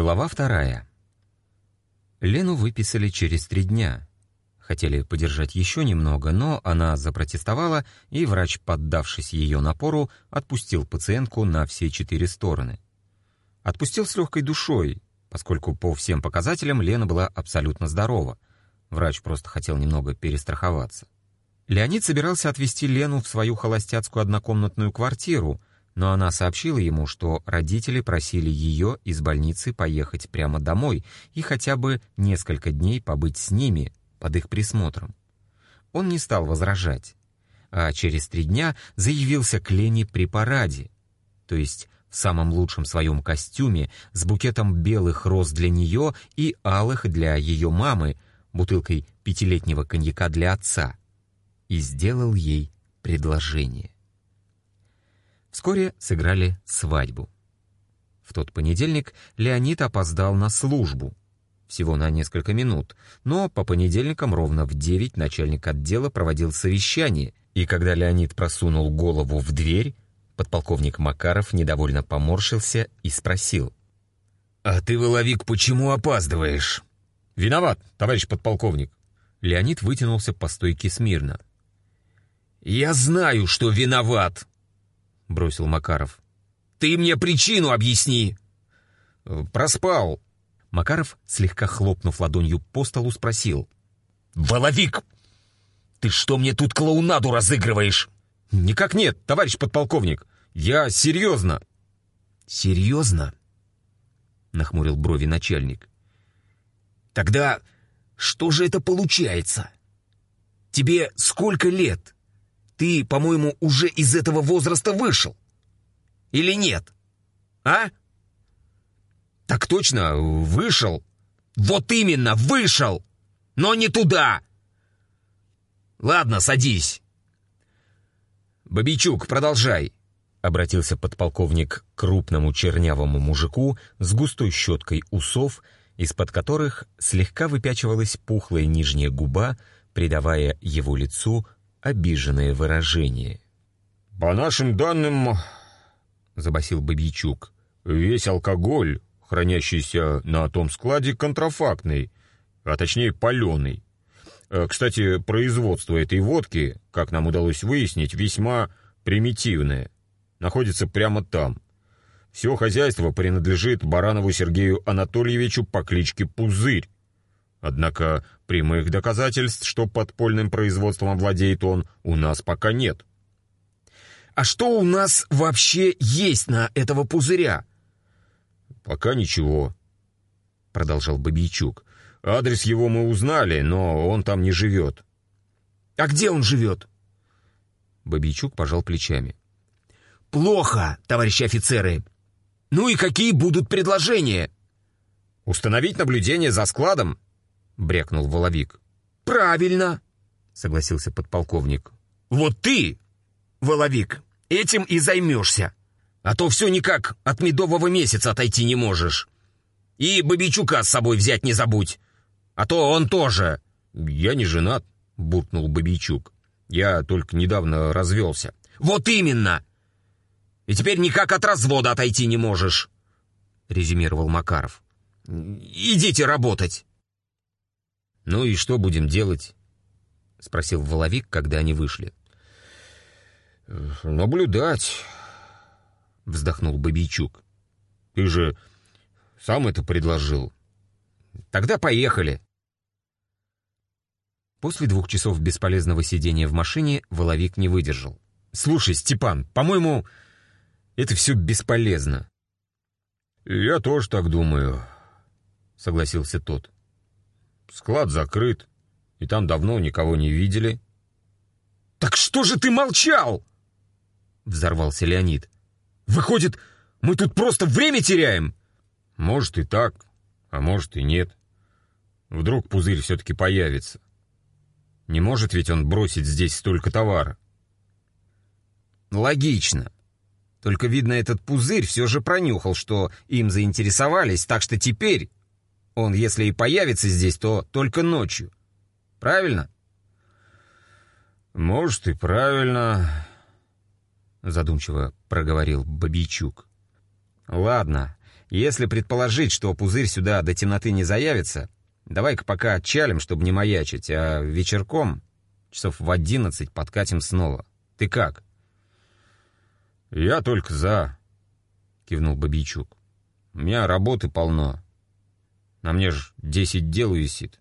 Глава вторая. Лену выписали через три дня. Хотели подержать еще немного, но она запротестовала, и врач, поддавшись ее напору, отпустил пациентку на все четыре стороны. Отпустил с легкой душой, поскольку по всем показателям Лена была абсолютно здорова. Врач просто хотел немного перестраховаться. Леонид собирался отвезти Лену в свою холостяцкую однокомнатную квартиру, но она сообщила ему, что родители просили ее из больницы поехать прямо домой и хотя бы несколько дней побыть с ними под их присмотром. Он не стал возражать, а через три дня заявился к Лене при параде, то есть в самом лучшем своем костюме, с букетом белых роз для нее и алых для ее мамы, бутылкой пятилетнего коньяка для отца, и сделал ей предложение. Вскоре сыграли свадьбу. В тот понедельник Леонид опоздал на службу. Всего на несколько минут, но по понедельникам ровно в девять начальник отдела проводил совещание, и когда Леонид просунул голову в дверь, подполковник Макаров недовольно поморщился и спросил. «А ты, Воловик, почему опаздываешь?» «Виноват, товарищ подполковник». Леонид вытянулся по стойке смирно. «Я знаю, что виноват!» — бросил Макаров. «Ты мне причину объясни!» «Проспал!» Макаров, слегка хлопнув ладонью по столу, спросил. «Воловик, ты что мне тут клоунаду разыгрываешь?» «Никак нет, товарищ подполковник. Я серьезно». «Серьезно?» — нахмурил брови начальник. «Тогда что же это получается? Тебе сколько лет?» Ты, по-моему, уже из этого возраста вышел. Или нет? А? Так точно, вышел. Вот именно, вышел! Но не туда! Ладно, садись. Бабичук, продолжай. Обратился подполковник к крупному чернявому мужику с густой щеткой усов, из-под которых слегка выпячивалась пухлая нижняя губа, придавая его лицу обиженное выражение. «По нашим данным, — забасил Бабичук, — весь алкоголь, хранящийся на том складе, контрафактный, а точнее паленый. Э, кстати, производство этой водки, как нам удалось выяснить, весьма примитивное. Находится прямо там. Все хозяйство принадлежит Баранову Сергею Анатольевичу по кличке Пузырь. Однако прямых доказательств, что подпольным производством владеет он, у нас пока нет. «А что у нас вообще есть на этого пузыря?» «Пока ничего», — продолжал Бабийчук. «Адрес его мы узнали, но он там не живет». «А где он живет?» Бабийчук пожал плечами. «Плохо, товарищи офицеры. Ну и какие будут предложения?» «Установить наблюдение за складом», брякнул Воловик. «Правильно!» — согласился подполковник. «Вот ты, Воловик, этим и займешься. А то все никак от медового месяца отойти не можешь. И Бабичука с собой взять не забудь. А то он тоже...» «Я не женат», — буркнул Бабичук. «Я только недавно развелся». «Вот именно! И теперь никак от развода отойти не можешь», — резюмировал Макаров. «Идите работать». «Ну и что будем делать?» — спросил Воловик, когда они вышли. «Наблюдать», — вздохнул Бабийчук. «Ты же сам это предложил». «Тогда поехали». После двух часов бесполезного сидения в машине Воловик не выдержал. «Слушай, Степан, по-моему, это все бесполезно». «Я тоже так думаю», — согласился тот. Склад закрыт, и там давно никого не видели. «Так что же ты молчал?» Взорвался Леонид. «Выходит, мы тут просто время теряем?» «Может и так, а может и нет. Вдруг пузырь все-таки появится. Не может ведь он бросить здесь столько товара?» «Логично. Только, видно, этот пузырь все же пронюхал, что им заинтересовались, так что теперь он, если и появится здесь, то только ночью. Правильно? Может, и правильно, задумчиво проговорил Бабийчук. Ладно, Если предположить, что пузырь сюда до темноты не заявится, давай-ка пока отчалим, чтобы не маячить, а вечерком, часов в одиннадцать, подкатим снова. Ты как?» «Я только за», — кивнул Бабийчук. «У меня работы полно. На мне ж десять дел висит».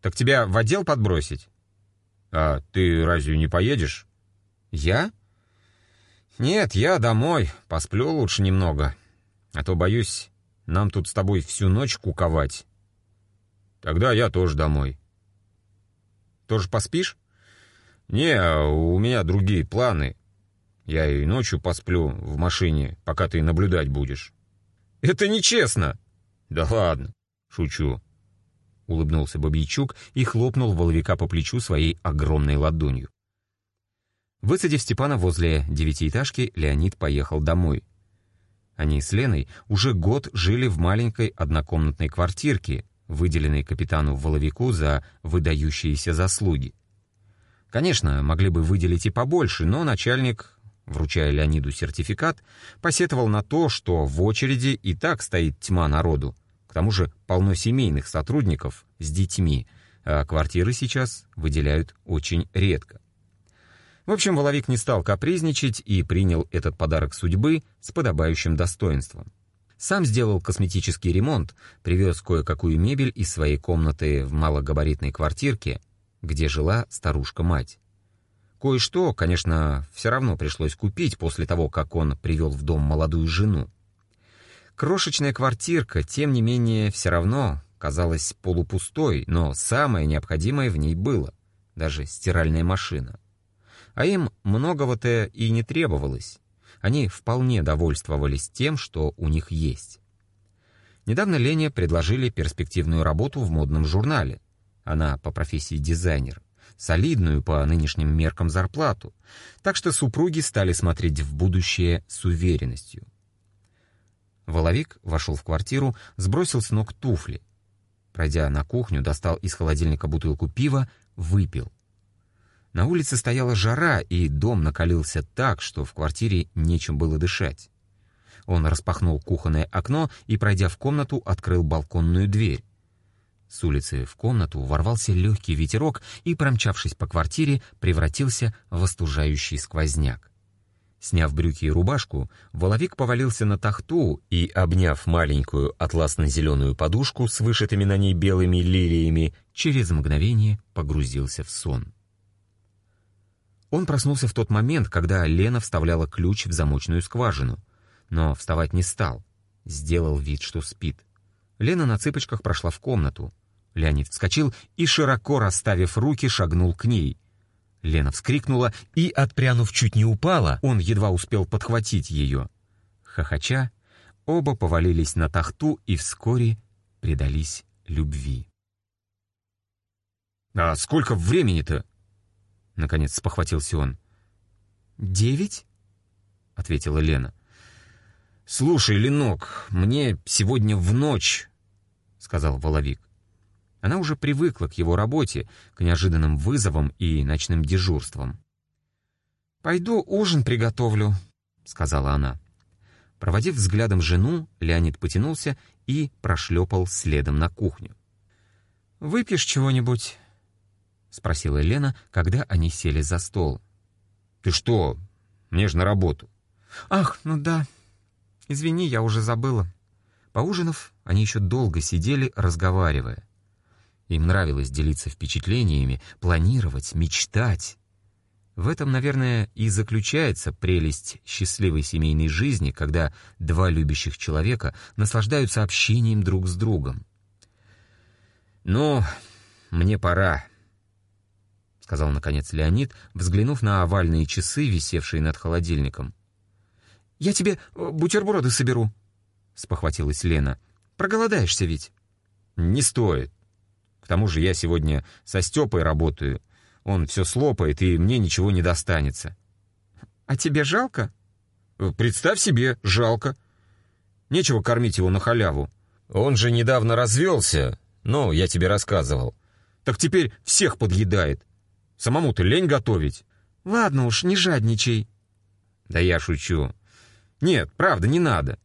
«Так тебя в отдел подбросить?» «А ты разве не поедешь?» «Я?» «Нет, я домой. Посплю лучше немного. А то, боюсь, нам тут с тобой всю ночь куковать». «Тогда я тоже домой». «Тоже поспишь?» «Не, у меня другие планы. Я и ночью посплю в машине, пока ты наблюдать будешь». «Это нечестно!» «Да ладно, шучу», — улыбнулся Бабийчук и хлопнул Воловика по плечу своей огромной ладонью. Высадив Степана возле девятиэтажки, Леонид поехал домой. Они с Леной уже год жили в маленькой однокомнатной квартирке, выделенной капитану Воловику за выдающиеся заслуги. Конечно, могли бы выделить и побольше, но начальник, вручая Леониду сертификат, посетовал на то, что в очереди и так стоит тьма народу. К тому же полно семейных сотрудников с детьми, а квартиры сейчас выделяют очень редко. В общем, Воловик не стал капризничать и принял этот подарок судьбы с подобающим достоинством. Сам сделал косметический ремонт, привез кое-какую мебель из своей комнаты в малогабаритной квартирке, где жила старушка-мать. Кое-что, конечно, все равно пришлось купить после того, как он привел в дом молодую жену. Крошечная квартирка, тем не менее, все равно казалась полупустой, но самое необходимое в ней было, даже стиральная машина. А им многого-то и не требовалось. Они вполне довольствовались тем, что у них есть. Недавно Лене предложили перспективную работу в модном журнале. Она по профессии дизайнер. Солидную по нынешним меркам зарплату. Так что супруги стали смотреть в будущее с уверенностью. Воловик вошел в квартиру, сбросил с ног туфли. Пройдя на кухню, достал из холодильника бутылку пива, выпил. На улице стояла жара, и дом накалился так, что в квартире нечем было дышать. Он распахнул кухонное окно и, пройдя в комнату, открыл балконную дверь. С улицы в комнату ворвался легкий ветерок и, промчавшись по квартире, превратился в остужающий сквозняк. Сняв брюки и рубашку, Воловик повалился на тахту и, обняв маленькую атласно-зеленую подушку с вышитыми на ней белыми лилиями, через мгновение погрузился в сон. Он проснулся в тот момент, когда Лена вставляла ключ в замочную скважину, но вставать не стал, сделал вид, что спит. Лена на цыпочках прошла в комнату. Леонид вскочил и, широко расставив руки, шагнул к ней. Лена вскрикнула и, отпрянув, чуть не упала, он едва успел подхватить ее. Хохоча, оба повалились на тахту и вскоре предались любви. «А сколько времени-то?» — наконец спохватился он. «Девять?» — ответила Лена. «Слушай, Ленок, мне сегодня в ночь», — сказал Воловик. Она уже привыкла к его работе, к неожиданным вызовам и ночным дежурствам. «Пойду ужин приготовлю», — сказала она. Проводив взглядом жену, Леонид потянулся и прошлепал следом на кухню. «Выпьешь чего-нибудь?» — спросила Лена, когда они сели за стол. «Ты что? Мне же на работу». «Ах, ну да. Извини, я уже забыла». Поужинав, они еще долго сидели, разговаривая. Им нравилось делиться впечатлениями, планировать, мечтать. В этом, наверное, и заключается прелесть счастливой семейной жизни, когда два любящих человека наслаждаются общением друг с другом. «Ну, мне пора», — сказал, наконец, Леонид, взглянув на овальные часы, висевшие над холодильником. «Я тебе э, бутерброды соберу», — спохватилась Лена. «Проголодаешься ведь?» «Не стоит. К тому же я сегодня со Степой работаю. Он все слопает, и мне ничего не достанется». «А тебе жалко?» «Э, «Представь себе, жалко. Нечего кормить его на халяву. Он же недавно развелся, ну, я тебе рассказывал. Так теперь всех подъедает. Самому-то лень готовить. Ладно уж, не жадничай. Да я шучу. Нет, правда, не надо.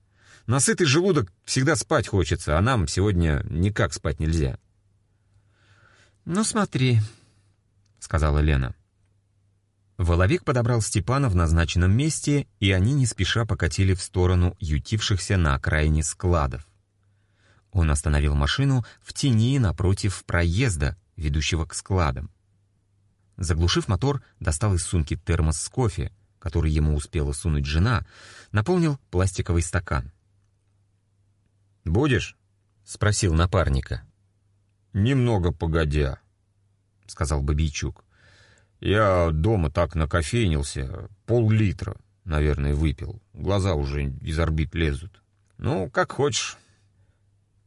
Насытый желудок всегда спать хочется, а нам сегодня никак спать нельзя. «Ну смотри», — сказала Лена. Воловик подобрал Степана в назначенном месте, и они не спеша покатили в сторону ютившихся на окраине складов. Он остановил машину в тени напротив проезда, ведущего к складам. Заглушив мотор, достал из сумки термос с кофе, который ему успела сунуть жена, наполнил пластиковый стакан. «Будешь?» — спросил напарника. «Немного погодя», — сказал Бабийчук. «Я дома так накофейнился, пол-литра, наверное, выпил. Глаза уже из орбит лезут. Ну, как хочешь».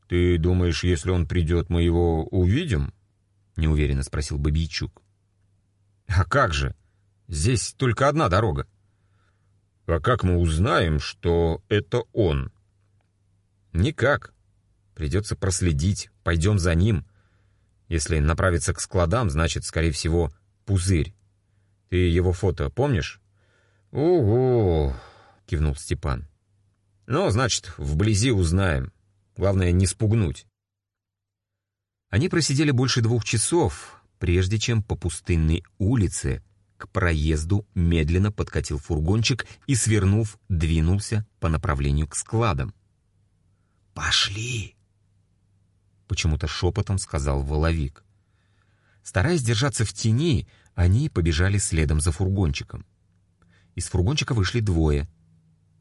«Ты думаешь, если он придет, мы его увидим?» — неуверенно спросил Бабийчук. «А как же? Здесь только одна дорога». «А как мы узнаем, что это он?» «Никак. Придется проследить. Пойдем за ним. Если направиться к складам, значит, скорее всего, пузырь. Ты его фото помнишь?» «Угу», — кивнул Степан. «Ну, значит, вблизи узнаем. Главное, не спугнуть». Они просидели больше двух часов, прежде чем по пустынной улице к проезду медленно подкатил фургончик и, свернув, двинулся по направлению к складам. «Пошли!» Почему-то шепотом сказал Воловик. Стараясь держаться в тени, они побежали следом за фургончиком. Из фургончика вышли двое.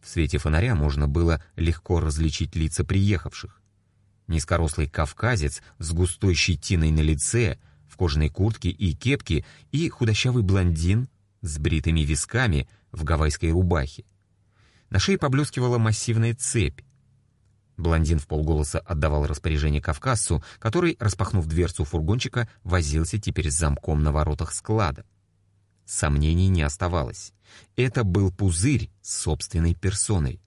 В свете фонаря можно было легко различить лица приехавших. Низкорослый кавказец с густой щетиной на лице — в кожаной куртке и кепке, и худощавый блондин с бритыми висками в гавайской рубахе. На шее поблескивала массивная цепь. Блондин в полголоса отдавал распоряжение кавказцу, который, распахнув дверцу фургончика, возился теперь с замком на воротах склада. Сомнений не оставалось. Это был пузырь с собственной персоной.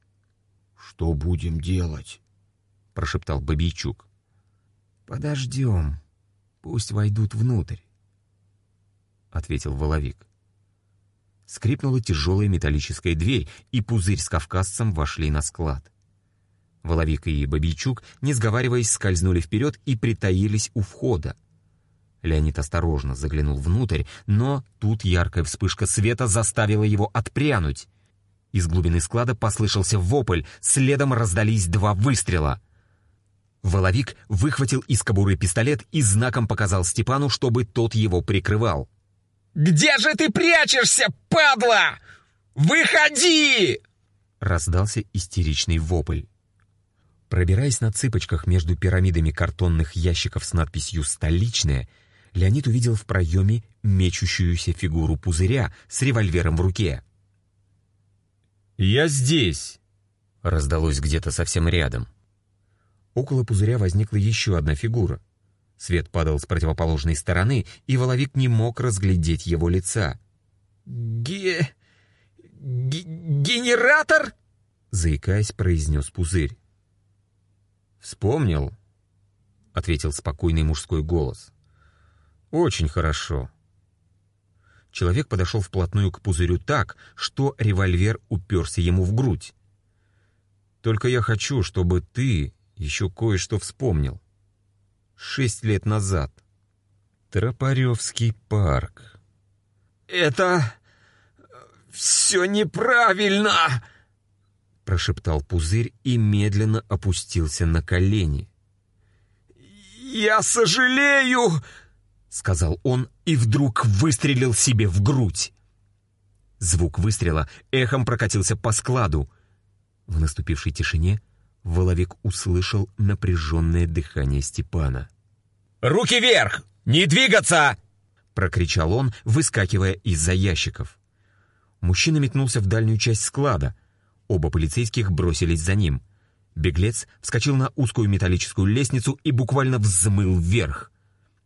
«Что будем делать?» — прошептал Бабийчук. «Подождем», Пусть войдут внутрь, — ответил Воловик. Скрипнула тяжелая металлическая дверь, и пузырь с кавказцем вошли на склад. Воловик и Бабийчук, не сговариваясь, скользнули вперед и притаились у входа. Леонид осторожно заглянул внутрь, но тут яркая вспышка света заставила его отпрянуть. Из глубины склада послышался вопль, следом раздались два выстрела — Воловик выхватил из кобуры пистолет и знаком показал Степану, чтобы тот его прикрывал. «Где же ты прячешься, падла? Выходи!» Раздался истеричный вопль. Пробираясь на цыпочках между пирамидами картонных ящиков с надписью «Столичная», Леонид увидел в проеме мечущуюся фигуру пузыря с револьвером в руке. «Я здесь!» — раздалось где-то совсем рядом. Около пузыря возникла еще одна фигура. Свет падал с противоположной стороны, и Воловик не мог разглядеть его лица. «Ге... Ге... генератор?» — заикаясь, произнес пузырь. «Вспомнил?» — ответил спокойный мужской голос. «Очень хорошо». Человек подошел вплотную к пузырю так, что револьвер уперся ему в грудь. «Только я хочу, чтобы ты еще кое-что вспомнил. Шесть лет назад. Тропаревский парк. «Это... все неправильно!» Прошептал пузырь и медленно опустился на колени. «Я сожалею!» Сказал он и вдруг выстрелил себе в грудь. Звук выстрела эхом прокатился по складу. В наступившей тишине Воловик услышал напряженное дыхание Степана. «Руки вверх! Не двигаться!» — прокричал он, выскакивая из-за ящиков. Мужчина метнулся в дальнюю часть склада. Оба полицейских бросились за ним. Беглец вскочил на узкую металлическую лестницу и буквально взмыл вверх.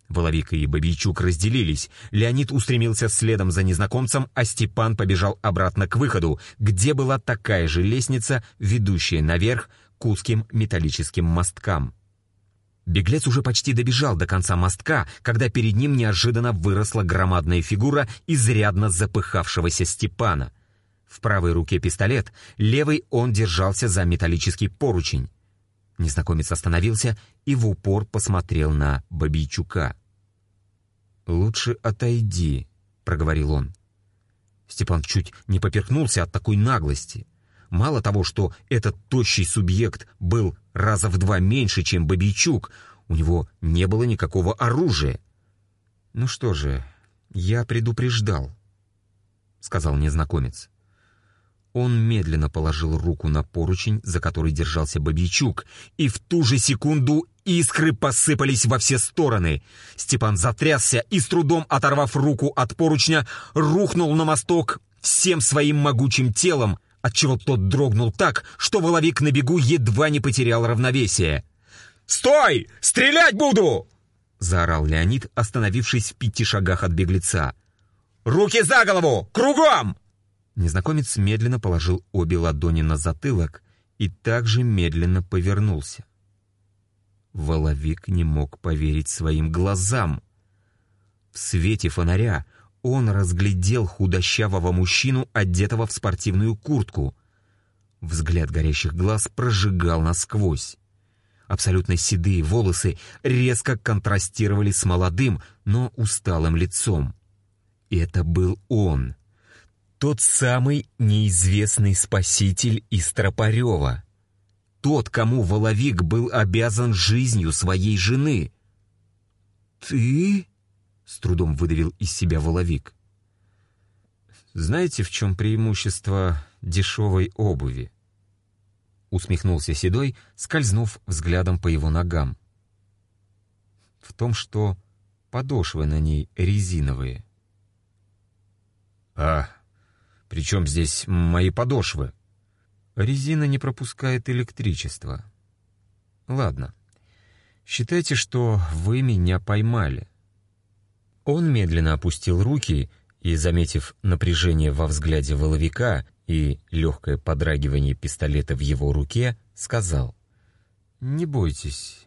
Воловик и Бабийчук разделились. Леонид устремился следом за незнакомцем, а Степан побежал обратно к выходу, где была такая же лестница, ведущая наверх, к узким металлическим мосткам. Беглец уже почти добежал до конца мостка, когда перед ним неожиданно выросла громадная фигура изрядно запыхавшегося Степана. В правой руке пистолет, левой он держался за металлический поручень. Незнакомец остановился и в упор посмотрел на Бабийчука. «Лучше отойди», — проговорил он. Степан чуть не поперхнулся от такой наглости. Мало того, что этот тощий субъект был раза в два меньше, чем Бабийчук, у него не было никакого оружия. «Ну что же, я предупреждал», — сказал незнакомец. Он медленно положил руку на поручень, за который держался Бабийчук, и в ту же секунду искры посыпались во все стороны. Степан затрясся и, с трудом оторвав руку от поручня, рухнул на мосток всем своим могучим телом, отчего тот дрогнул так, что воловик на бегу едва не потерял равновесие. «Стой! Стрелять буду!» — заорал Леонид, остановившись в пяти шагах от беглеца. «Руки за голову! Кругом!» Незнакомец медленно положил обе ладони на затылок и также медленно повернулся. Воловик не мог поверить своим глазам. В свете фонаря он разглядел худощавого мужчину, одетого в спортивную куртку. Взгляд горящих глаз прожигал насквозь. Абсолютно седые волосы резко контрастировали с молодым, но усталым лицом. Это был он — тот самый неизвестный спаситель из Тропарева. Тот, кому Воловик был обязан жизнью своей жены. «Ты?» — с трудом выдавил из себя Воловик. «Знаете, в чем преимущество дешевой обуви?» Усмехнулся Седой, скользнув взглядом по его ногам. «В том, что подошвы на ней резиновые». «А, причем здесь мои подошвы?» «Резина не пропускает электричество». «Ладно. Считайте, что вы меня поймали». Он медленно опустил руки и, заметив напряжение во взгляде воловика и легкое подрагивание пистолета в его руке, сказал. «Не бойтесь,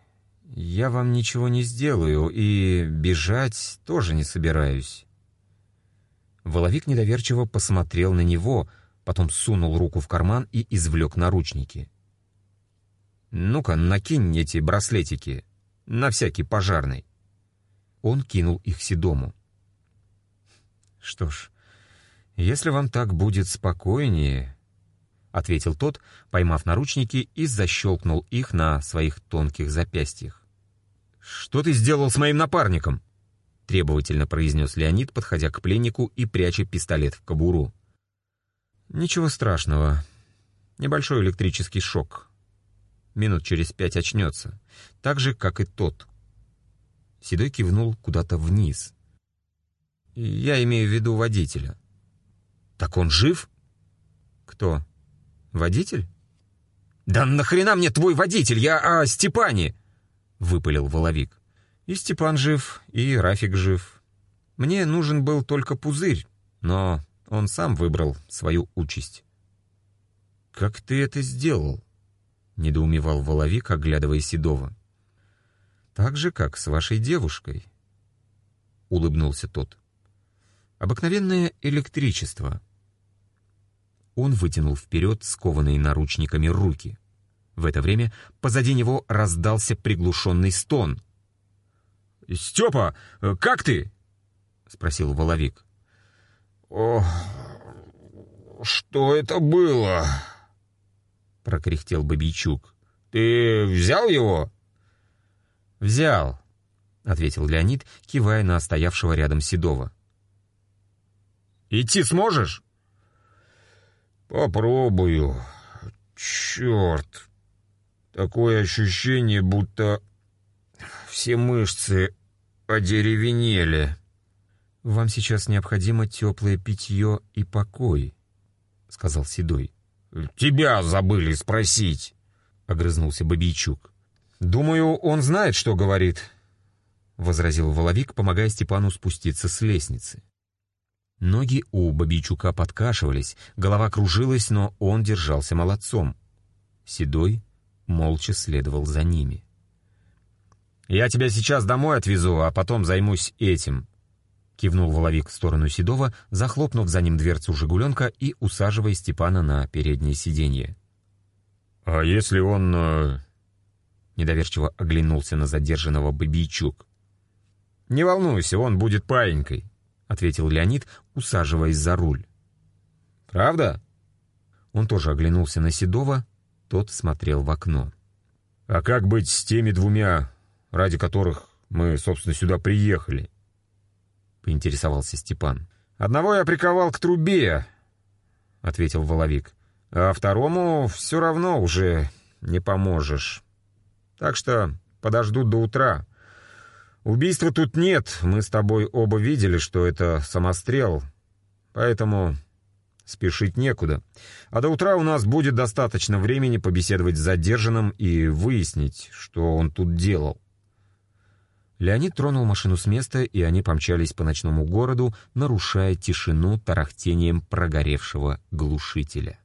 я вам ничего не сделаю и бежать тоже не собираюсь. Воловик недоверчиво посмотрел на него, потом сунул руку в карман и извлек наручники. «Ну-ка, накинь эти браслетики, на всякий пожарный». Он кинул их Седому. «Что ж, если вам так будет спокойнее...» — ответил тот, поймав наручники и защелкнул их на своих тонких запястьях. «Что ты сделал с моим напарником?» Требовательно произнес Леонид, подходя к пленнику и пряча пистолет в кобуру. «Ничего страшного. Небольшой электрический шок. Минут через пять очнется. Так же, как и тот». Седой кивнул куда-то вниз. «Я имею в виду водителя». «Так он жив?» «Кто? Водитель?» «Да нахрена мне твой водитель? Я о Степане!» — выпалил Воловик. И Степан жив, и Рафик жив. Мне нужен был только пузырь, но он сам выбрал свою участь. «Как ты это сделал?» — недоумевал Воловик, оглядывая Седова. «Так же, как с вашей девушкой», — улыбнулся тот. «Обыкновенное электричество». Он вытянул вперед скованные наручниками руки. В это время позади него раздался приглушенный стон — «Степа, как ты?» — спросил Воловик. «О, что это было?» — прокряхтел Бабийчук. «Ты взял его?» «Взял», — ответил Леонид, кивая на стоявшего рядом Седова. «Идти сможешь?» «Попробую. Черт! Такое ощущение, будто все мышцы одеревенели. «Вам сейчас необходимо теплое питье и покой», — сказал Седой. «Тебя забыли спросить», — огрызнулся Бабийчук. «Думаю, он знает, что говорит», — возразил Воловик, помогая Степану спуститься с лестницы. Ноги у Бабийчука подкашивались, голова кружилась, но он держался молодцом. Седой молча следовал за ними. Я тебя сейчас домой отвезу, а потом займусь этим». Кивнул Воловик в сторону Седова, захлопнув за ним дверцу «Жигуленка» и усаживая Степана на переднее сиденье. «А если он...» э... Недоверчиво оглянулся на задержанного Бабийчук. «Не волнуйся, он будет паинькой», — ответил Леонид, усаживаясь за руль. «Правда?» Он тоже оглянулся на Седова, тот смотрел в окно. «А как быть с теми двумя, ради которых мы, собственно, сюда приехали?» — поинтересовался Степан. «Одного я приковал к трубе», — ответил Воловик. «А второму все равно уже не поможешь. Так что подождут до утра. Убийства тут нет, мы с тобой оба видели, что это самострел, поэтому спешить некуда. А до утра у нас будет достаточно времени побеседовать с задержанным и выяснить, что он тут делал». Леонид тронул машину с места, и они помчались по ночному городу, нарушая тишину тарахтением прогоревшего глушителя.